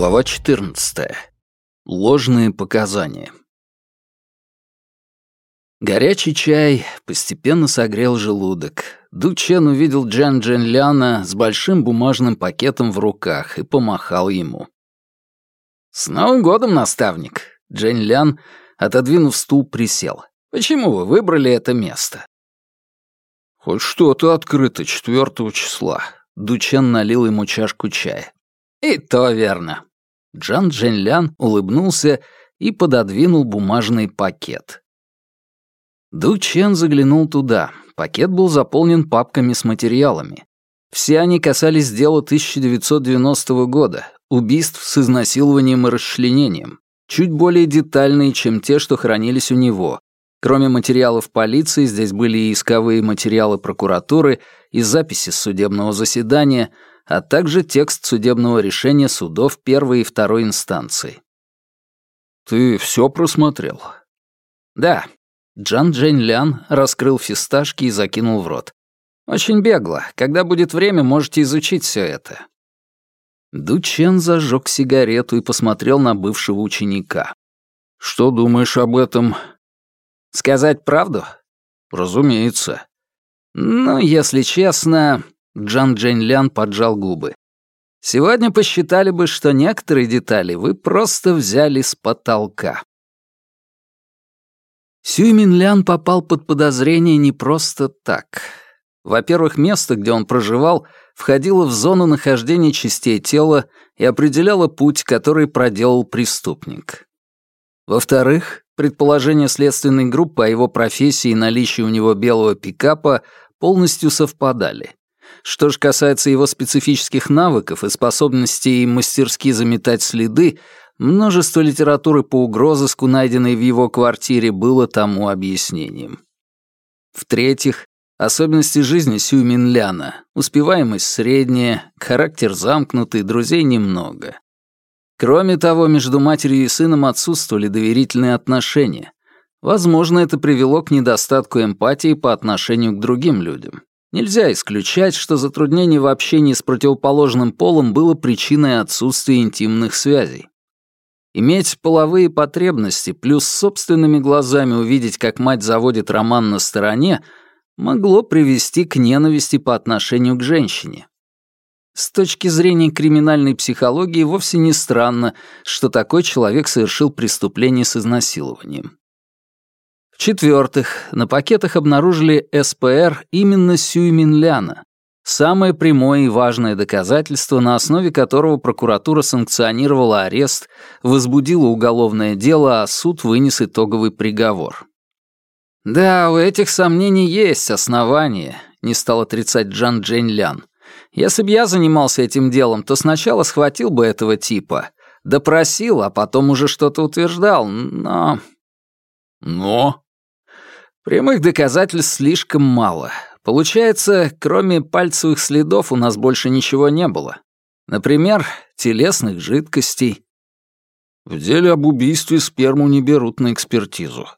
Глава 14. Ложные показания. Горячий чай постепенно согрел желудок. Ду Чен увидел Джан Джен Ляна с большим бумажным пакетом в руках и помахал ему. «С Новым годом, наставник!» Джен Лян, отодвинув стул, присел. «Почему вы выбрали это место?» «Хоть что-то открыто четвертого числа». Ду Чен налил ему чашку чая. «И то верно». Джан Дженлян улыбнулся и пододвинул бумажный пакет. Ду Чен заглянул туда. Пакет был заполнен папками с материалами. Все они касались дела 1990 года, убийств с изнасилованием и расчленением, чуть более детальные, чем те, что хранились у него. Кроме материалов полиции, здесь были и исковые материалы прокуратуры, и записи судебного заседания — а также текст судебного решения судов первой и второй инстанции. «Ты все просмотрел?» «Да». Джан Джейн Лян раскрыл фисташки и закинул в рот. «Очень бегло. Когда будет время, можете изучить все это». Ду Чен зажег сигарету и посмотрел на бывшего ученика. «Что думаешь об этом?» «Сказать правду?» «Разумеется». «Ну, если честно, Джан Джень Лян поджал губы. «Сегодня посчитали бы, что некоторые детали вы просто взяли с потолка». Сюй Мин Лян попал под подозрение не просто так. Во-первых, место, где он проживал, входило в зону нахождения частей тела и определяло путь, который проделал преступник. Во-вторых, предположения следственной группы о его профессии и наличии у него белого пикапа полностью совпадали. Что же касается его специфических навыков и способностей мастерски заметать следы, множество литературы по угрозыску, найденной в его квартире, было тому объяснением. В-третьих, особенности жизни Сюй Минляна, успеваемость средняя, характер замкнутый, друзей немного. Кроме того, между матерью и сыном отсутствовали доверительные отношения. Возможно, это привело к недостатку эмпатии по отношению к другим людям. Нельзя исключать, что затруднение в общении с противоположным полом было причиной отсутствия интимных связей. Иметь половые потребности плюс собственными глазами увидеть, как мать заводит роман на стороне, могло привести к ненависти по отношению к женщине. С точки зрения криминальной психологии вовсе не странно, что такой человек совершил преступление с изнасилованием. В-четвертых, на пакетах обнаружили СПР именно Сюйминляна, самое прямое и важное доказательство, на основе которого прокуратура санкционировала арест, возбудила уголовное дело, а суд вынес итоговый приговор. «Да, у этих сомнений есть основания», — не стал отрицать Джан Джень Лян. «Если бы я занимался этим делом, то сначала схватил бы этого типа, допросил, а потом уже что-то утверждал, но...» «Но?» Прямых доказательств слишком мало. Получается, кроме пальцевых следов у нас больше ничего не было. Например, телесных жидкостей. В деле об убийстве сперму не берут на экспертизу.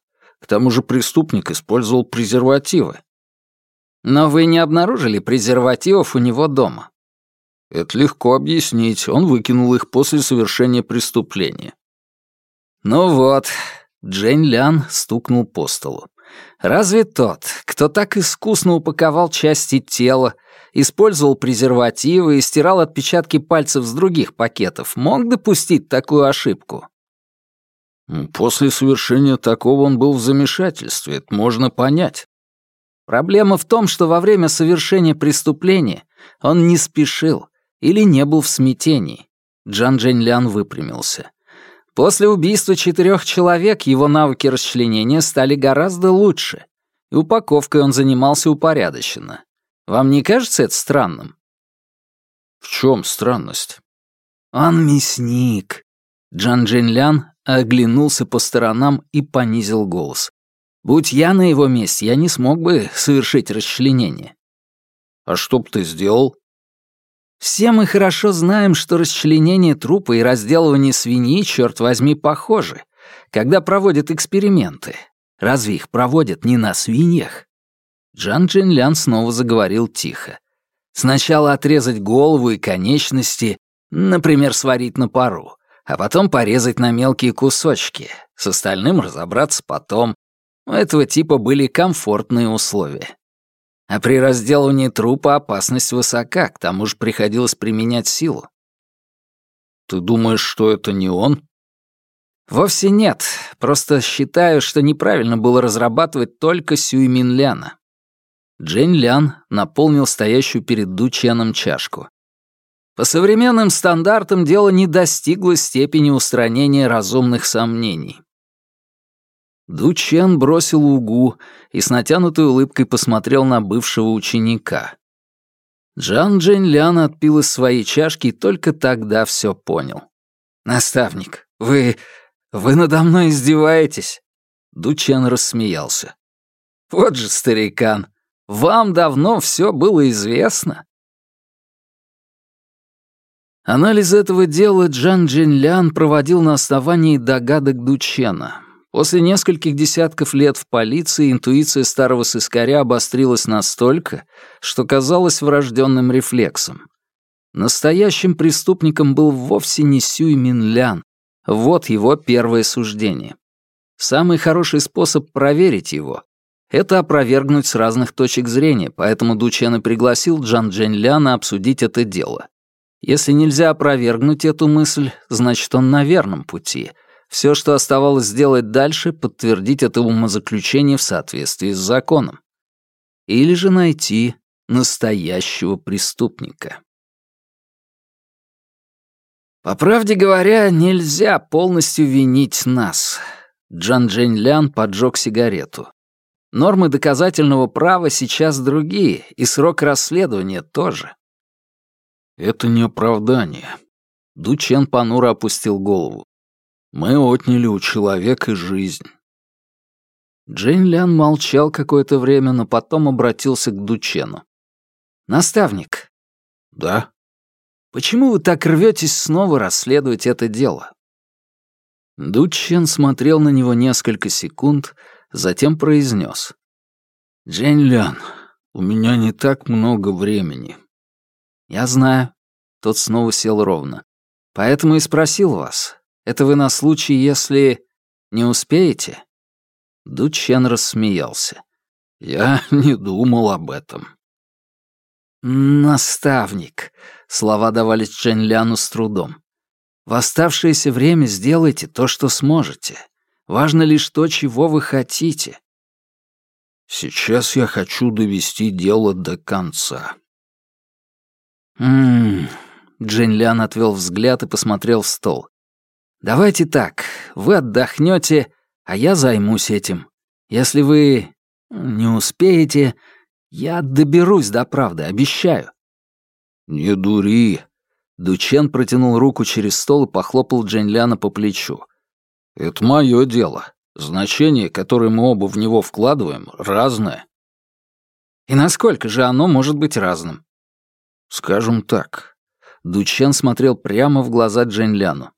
К тому же преступник использовал презервативы. Но вы не обнаружили презервативов у него дома? Это легко объяснить. Он выкинул их после совершения преступления. Ну вот, Джейн Лян стукнул по столу. Разве тот, кто так искусно упаковал части тела, использовал презервативы и стирал отпечатки пальцев с других пакетов, мог допустить такую ошибку? После совершения такого он был в замешательстве, это можно понять. Проблема в том, что во время совершения преступления он не спешил или не был в смятении. Джан Джень Лян выпрямился. После убийства четырех человек его навыки расчленения стали гораздо лучше, и упаковкой он занимался упорядоченно. Вам не кажется это странным? В чем странность? Он мясник. Джан Джинлян оглянулся по сторонам и понизил голос. Будь я на его месте, я не смог бы совершить расчленение. А что б ты сделал? Все мы хорошо знаем, что расчленение трупа и разделывание свиньи, черт возьми, похожи, когда проводят эксперименты. Разве их проводят не на свиньях? Джан Джин Лян снова заговорил тихо. Сначала отрезать голову и конечности, Например, сварить на пару, а потом порезать на мелкие кусочки. С остальным разобраться потом. У этого типа были комфортные условия. А при разделывании трупа опасность высока, к тому же приходилось применять силу. Ты думаешь, что это не он? Вовсе нет. Просто считаю, что неправильно было разрабатывать только Сюймин Ляна. Джень Лян наполнил стоящую перед Дученом чашку. По современным стандартам дело не достигло степени устранения разумных сомнений. Ду Чен бросил угу и с натянутой улыбкой посмотрел на бывшего ученика. Джан Джень Лян отпил из своей чашки и только тогда все понял. «Наставник, вы... вы надо мной издеваетесь?» Ду Чен рассмеялся. «Вот же старикан, вам давно все было известно». Анализ этого дела Джан Джин Лян проводил на основании догадок Дучена. После нескольких десятков лет в полиции интуиция старого сыскаря обострилась настолько, что казалась врожденным рефлексом. Настоящим преступником был вовсе не Сюй Мин Лян. Вот его первое суждение. Самый хороший способ проверить его — это опровергнуть с разных точек зрения, поэтому Дучен и пригласил Джан Джень Ляна обсудить это дело. Если нельзя опровергнуть эту мысль, значит, он на верном пути. Все, что оставалось сделать дальше, подтвердить это умозаключение в соответствии с законом. Или же найти настоящего преступника. По правде говоря, нельзя полностью винить нас. Джан Джень Лян поджег сигарету. Нормы доказательного права сейчас другие, и срок расследования тоже. Это не оправдание. Дучен понуро опустил голову. Мы отняли у человека жизнь. Джейн Лян молчал какое-то время, но потом обратился к Дучену. «Наставник». «Да?» «Почему вы так рветесь снова расследовать это дело?» Дучен смотрел на него несколько секунд, затем произнес. «Джейн Лян, у меня не так много времени. «Я знаю». Тот снова сел ровно. «Поэтому и спросил вас. Это вы на случай, если не успеете?» Дучен рассмеялся. «Я не думал об этом». «Наставник», — слова давались Чжэнь Ляну с трудом. «В оставшееся время сделайте то, что сможете. Важно лишь то, чего вы хотите». «Сейчас я хочу довести дело до конца», «Ммм...» Джин Лян отвел взгляд и посмотрел в стол. «Давайте так, вы отдохнете, а я займусь этим. Если вы не успеете, я доберусь до правды, обещаю». «Не дури». Дучен протянул руку через стол и похлопал Джин Ляна по плечу. «Это мое дело. Значение, которое мы оба в него вкладываем, разное». «И насколько же оно может быть разным?» Скажем так, Дучен смотрел прямо в глаза Дженляну.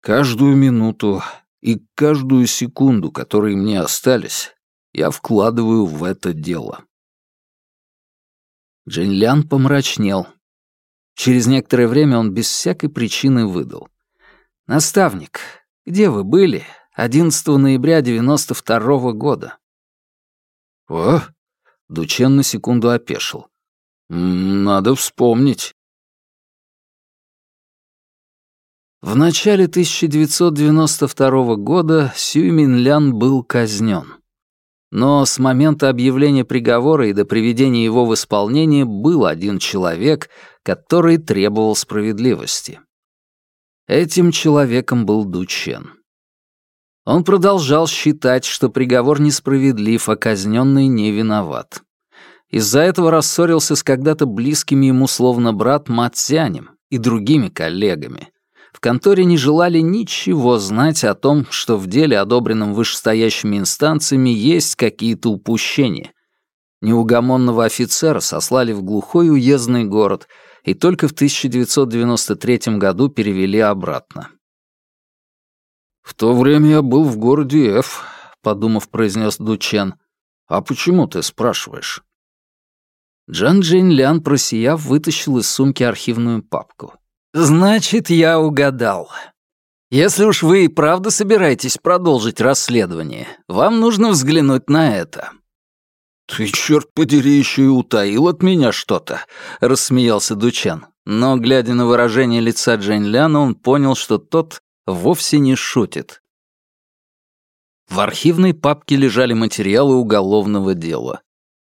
Каждую минуту и каждую секунду, которые мне остались, я вкладываю в это дело. Джинлян помрачнел. Через некоторое время он без всякой причины выдал. «Наставник, где вы были 11 ноября 92 -го года?» «О?» Дучен на секунду опешил. Надо вспомнить. В начале 1992 года Сюй Минлян был казнен. Но с момента объявления приговора и до приведения его в исполнение был один человек, который требовал справедливости. Этим человеком был Дучен. Он продолжал считать, что приговор несправедлив, а казненный не виноват. Из-за этого рассорился с когда-то близкими ему словно брат Матсянем и другими коллегами. В конторе не желали ничего знать о том, что в деле, одобренном вышестоящими инстанциями, есть какие-то упущения. Неугомонного офицера сослали в глухой уездный город и только в 1993 году перевели обратно. «В то время я был в городе Ф», — подумав, произнес Дучен. «А почему ты спрашиваешь?» Джан Джейн Лян, просияв, вытащил из сумки архивную папку. Значит, я угадал. Если уж вы и правда собираетесь продолжить расследование, вам нужно взглянуть на это. «Ты, черт подери, еще и утаил от меня что-то», — рассмеялся Дучан. Но, глядя на выражение лица Джейн Ляна, он понял, что тот вовсе не шутит. В архивной папке лежали материалы уголовного дела.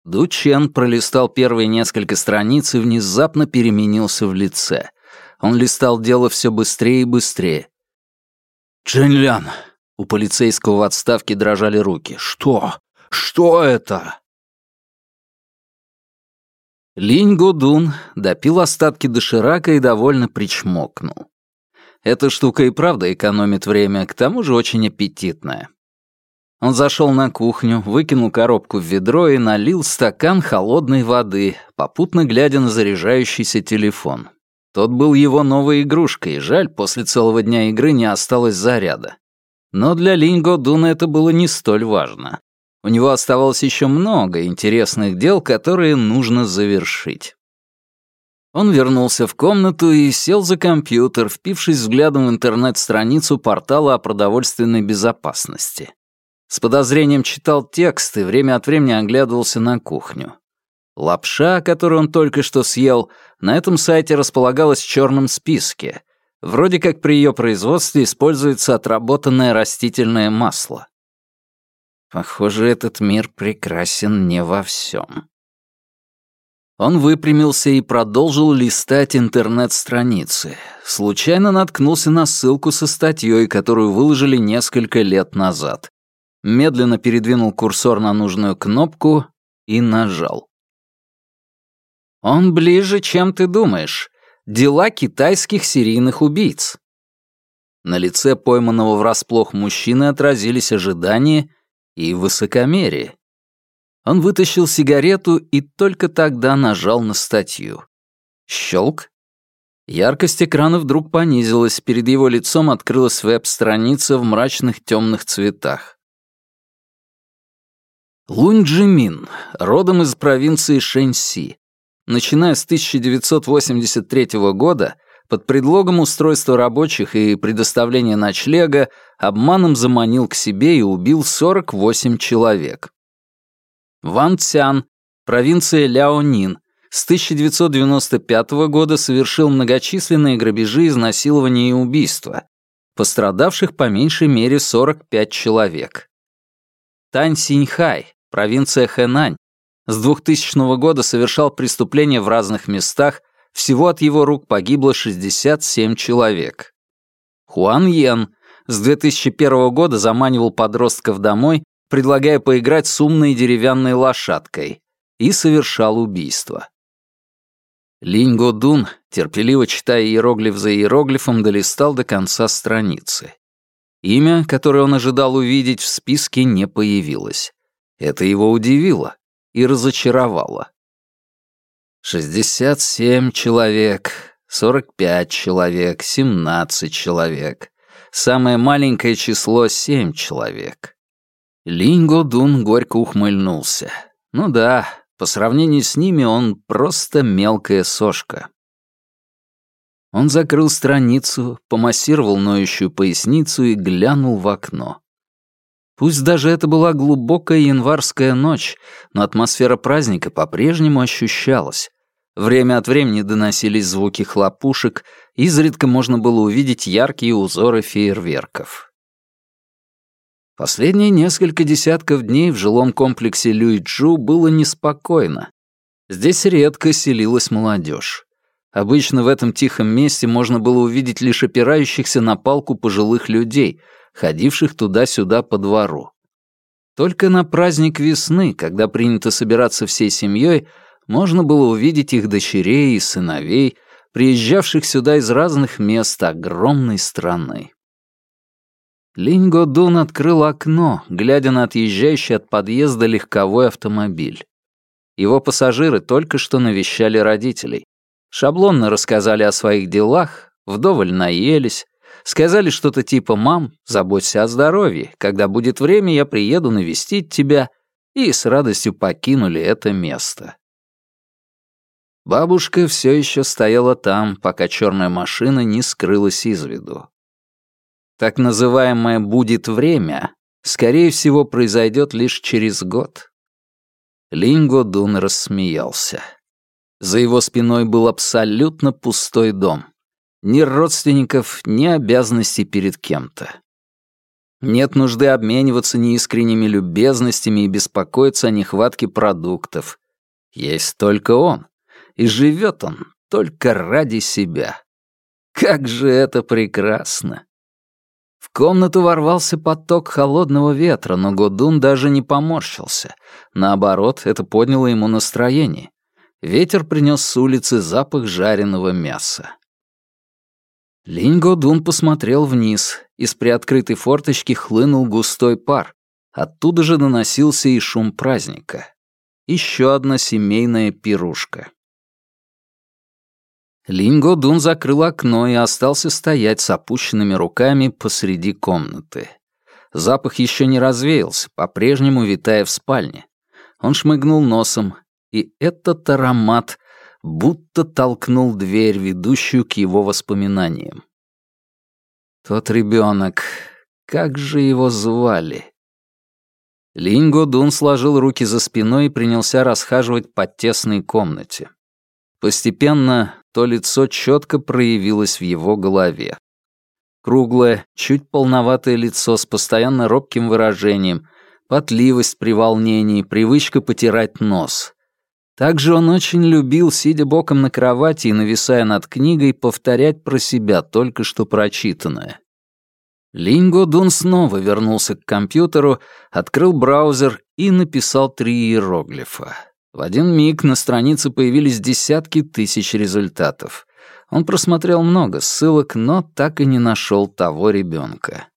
Ду Чен пролистал первые несколько страниц и внезапно переменился в лице. Он листал дело все быстрее и быстрее. «Джен Лян!» У полицейского в отставке дрожали руки. «Что? Что это?» Линь Гудун допил остатки доширака и довольно причмокнул. Эта штука и правда экономит время, к тому же очень аппетитная. Он зашел на кухню, выкинул коробку в ведро и налил стакан холодной воды, попутно глядя на заряжающийся телефон. Тот был его новой игрушкой, жаль, после целого дня игры не осталось заряда. Но для Линго Дуна это было не столь важно. У него оставалось еще много интересных дел, которые нужно завершить. Он вернулся в комнату и сел за компьютер, впившись взглядом в интернет-страницу портала о продовольственной безопасности. С подозрением читал текст и время от времени оглядывался на кухню. Лапша, которую он только что съел, на этом сайте располагалась в черном списке. Вроде как при ее производстве используется отработанное растительное масло. Похоже, этот мир прекрасен не во всем. Он выпрямился и продолжил листать интернет-страницы. Случайно наткнулся на ссылку со статьей, которую выложили несколько лет назад. Медленно передвинул курсор на нужную кнопку и нажал. «Он ближе, чем ты думаешь. Дела китайских серийных убийц». На лице пойманного врасплох мужчины отразились ожидания и высокомерие. Он вытащил сигарету и только тогда нажал на статью. Щелк. Яркость экрана вдруг понизилась, перед его лицом открылась веб-страница в мрачных темных цветах. Лунь Джимин, родом из провинции Шэньси. Начиная с 1983 года, под предлогом устройства рабочих и предоставления ночлега обманом заманил к себе и убил 48 человек. Ван Цян, провинция Ляонин, с 1995 года совершил многочисленные грабежи, изнасилования и убийства. Пострадавших по меньшей мере 45 человек. Тань Синьхай, провинция Хэнань, с 2000 года совершал преступления в разных местах, всего от его рук погибло 67 человек. Хуан Йен с 2001 года заманивал подростков домой, предлагая поиграть с умной деревянной лошадкой, и совершал убийство. Линь Годун, терпеливо читая иероглиф за иероглифом, долистал до конца страницы. Имя, которое он ожидал увидеть, в списке не появилось. Это его удивило и разочаровало. 67 человек, 45 человек, 17 человек. Самое маленькое число — 7 человек. Линго Дун горько ухмыльнулся. Ну да, по сравнению с ними он просто мелкая сошка. Он закрыл страницу, помассировал ноющую поясницу и глянул в окно. Пусть даже это была глубокая январская ночь, но атмосфера праздника по-прежнему ощущалась. Время от времени доносились звуки хлопушек, изредка можно было увидеть яркие узоры фейерверков. Последние несколько десятков дней в жилом комплексе Люиджу было неспокойно. Здесь редко селилась молодежь. Обычно в этом тихом месте можно было увидеть лишь опирающихся на палку пожилых людей — ходивших туда-сюда по двору. Только на праздник весны, когда принято собираться всей семьей, можно было увидеть их дочерей и сыновей, приезжавших сюда из разных мест огромной страны. Линго Дун открыл окно, глядя на отъезжающий от подъезда легковой автомобиль. Его пассажиры только что навещали родителей. Шаблонно рассказали о своих делах, вдоволь наелись, Сказали что-то типа «Мам, заботься о здоровье. Когда будет время, я приеду навестить тебя». И с радостью покинули это место. Бабушка все еще стояла там, пока черная машина не скрылась из виду. Так называемое «будет время» скорее всего произойдет лишь через год. Линго Дун рассмеялся. За его спиной был абсолютно пустой дом. Ни родственников, ни обязанностей перед кем-то. Нет нужды обмениваться неискренними любезностями и беспокоиться о нехватке продуктов. Есть только он. И живет он только ради себя. Как же это прекрасно! В комнату ворвался поток холодного ветра, но Годун даже не поморщился. Наоборот, это подняло ему настроение. Ветер принес с улицы запах жареного мяса. Линь Годун посмотрел вниз. Из приоткрытой форточки хлынул густой пар. Оттуда же доносился и шум праздника. Еще одна семейная пирушка. Линго Дун закрыл окно и остался стоять с опущенными руками посреди комнаты. Запах еще не развеялся, по-прежнему витая в спальне. Он шмыгнул носом, и этот аромат будто толкнул дверь, ведущую к его воспоминаниям. Тот ребенок, как же его звали? Линго Дун сложил руки за спиной и принялся расхаживать по тесной комнате. Постепенно то лицо четко проявилось в его голове. Круглое, чуть полноватое лицо с постоянно робким выражением, потливость при волнении, привычка потирать нос. Также он очень любил, сидя боком на кровати и нависая над книгой, повторять про себя только что прочитанное. Линго Дун снова вернулся к компьютеру, открыл браузер и написал три иероглифа. В один миг на странице появились десятки тысяч результатов. Он просмотрел много ссылок, но так и не нашел того ребенка.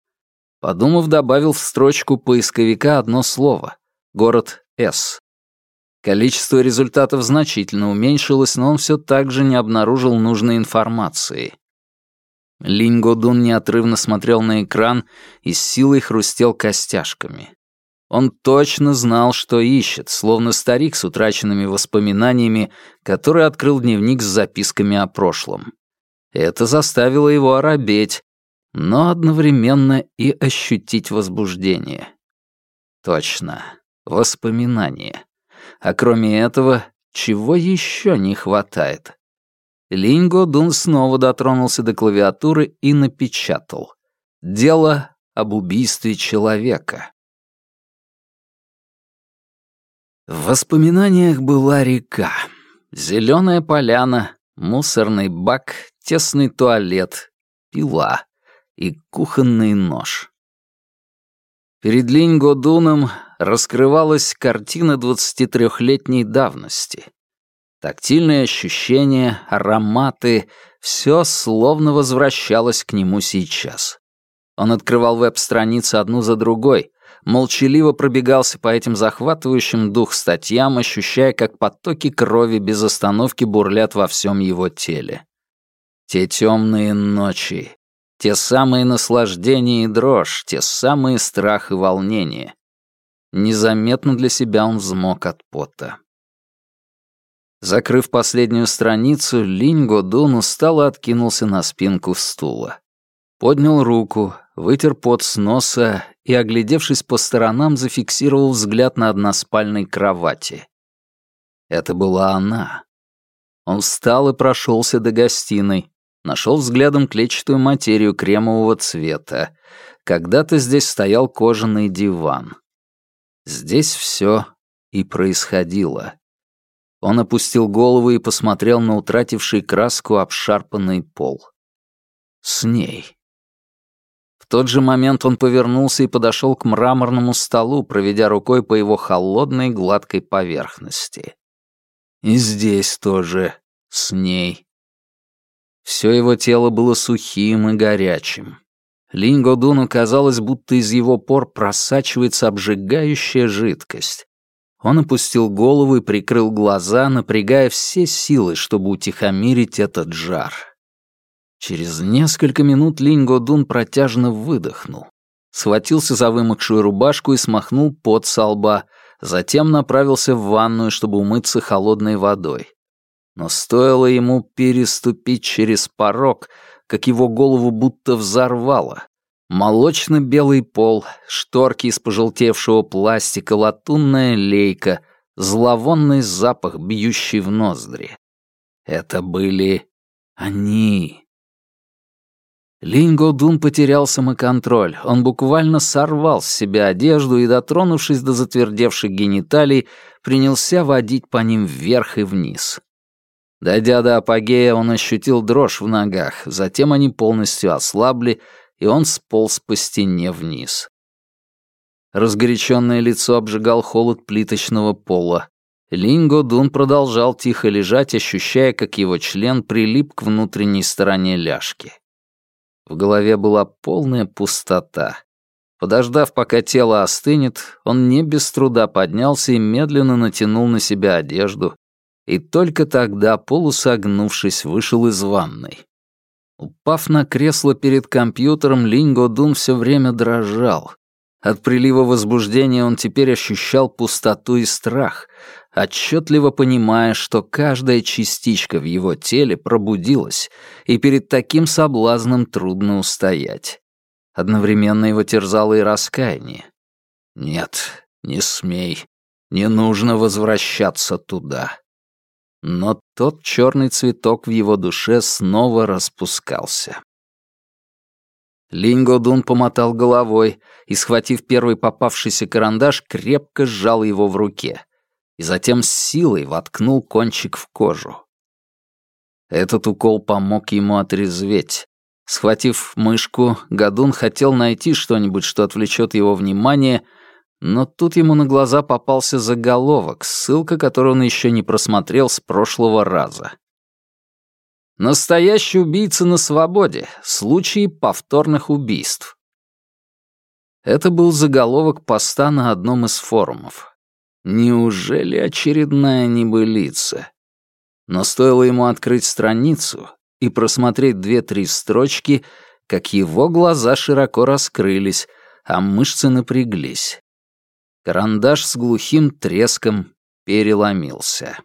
Подумав, добавил в строчку поисковика одно слово — город С. Количество результатов значительно уменьшилось, но он все так же не обнаружил нужной информации. Линь Годун неотрывно смотрел на экран и с силой хрустел костяшками. Он точно знал, что ищет, словно старик с утраченными воспоминаниями, который открыл дневник с записками о прошлом. Это заставило его оробеть, но одновременно и ощутить возбуждение. Точно, воспоминания. А кроме этого, чего еще не хватает? Линго Дун снова дотронулся до клавиатуры и напечатал. Дело об убийстве человека. В воспоминаниях была река, зеленая поляна, мусорный бак, тесный туалет, пила и кухонный нож. Перед Линь Годуном раскрывалась картина 23-летней давности. Тактильные ощущения, ароматы — все словно возвращалось к нему сейчас. Он открывал веб-страницы одну за другой, молчаливо пробегался по этим захватывающим дух статьям, ощущая, как потоки крови без остановки бурлят во всем его теле. Те темные ночи, те самые наслаждения и дрожь, те самые страх и волнение. Незаметно для себя он взмок от пота. Закрыв последнюю страницу, Линь Годун устало откинулся на спинку стула. Поднял руку, вытер пот с носа и, оглядевшись по сторонам, зафиксировал взгляд на односпальной кровати. Это была она. Он встал и прошелся до гостиной, нашел взглядом клетчатую материю кремового цвета. Когда-то здесь стоял кожаный диван. Здесь все и происходило. Он опустил голову и посмотрел на утративший краску обшарпанный пол. С ней тот же момент он повернулся и подошел к мраморному столу, проведя рукой по его холодной гладкой поверхности. И здесь тоже с ней. Все его тело было сухим и горячим. Линго Дуну казалось, будто из его пор просачивается обжигающая жидкость. Он опустил голову и прикрыл глаза, напрягая все силы, чтобы утихомирить этот жар. Через несколько минут Линь Годун протяжно выдохнул. Схватился за вымокшую рубашку и смахнул пот со лба, затем направился в ванную, чтобы умыться холодной водой. Но стоило ему переступить через порог, как его голову будто взорвало. Молочно-белый пол, шторки из пожелтевшего пластика, латунная лейка, зловонный запах, бьющий в ноздри. Это были они. Линго Дун потерял самоконтроль. Он буквально сорвал с себя одежду и, дотронувшись до затвердевших гениталий, принялся водить по ним вверх и вниз. Дойдя до апогея, он ощутил дрожь в ногах, затем они полностью ослабли, и он сполз по стене вниз. Разгоряченное лицо обжигал холод плиточного пола. Линго Дун продолжал тихо лежать, ощущая, как его член прилип к внутренней стороне ляжки. В голове была полная пустота. Подождав, пока тело остынет, он не без труда поднялся и медленно натянул на себя одежду, и только тогда, полусогнувшись, вышел из ванной. Упав на кресло перед компьютером, Линго Дун все время дрожал. От прилива возбуждения он теперь ощущал пустоту и страх, отчетливо понимая, что каждая частичка в его теле пробудилась, и перед таким соблазном трудно устоять. Одновременно его терзало и раскаяние. «Нет, не смей, не нужно возвращаться туда». Но тот черный цветок в его душе снова распускался. Линго Дун помотал головой и, схватив первый попавшийся карандаш, крепко сжал его в руке и затем с силой воткнул кончик в кожу. Этот укол помог ему отрезветь. Схватив мышку, Гадун хотел найти что-нибудь, что отвлечет его внимание — но тут ему на глаза попался заголовок, ссылка, которую он еще не просмотрел с прошлого раза. «Настоящий убийца на свободе. Случаи повторных убийств». Это был заголовок поста на одном из форумов. Неужели очередная небылица? Но стоило ему открыть страницу и просмотреть две-три строчки, как его глаза широко раскрылись, а мышцы напряглись. Карандаш с глухим треском переломился.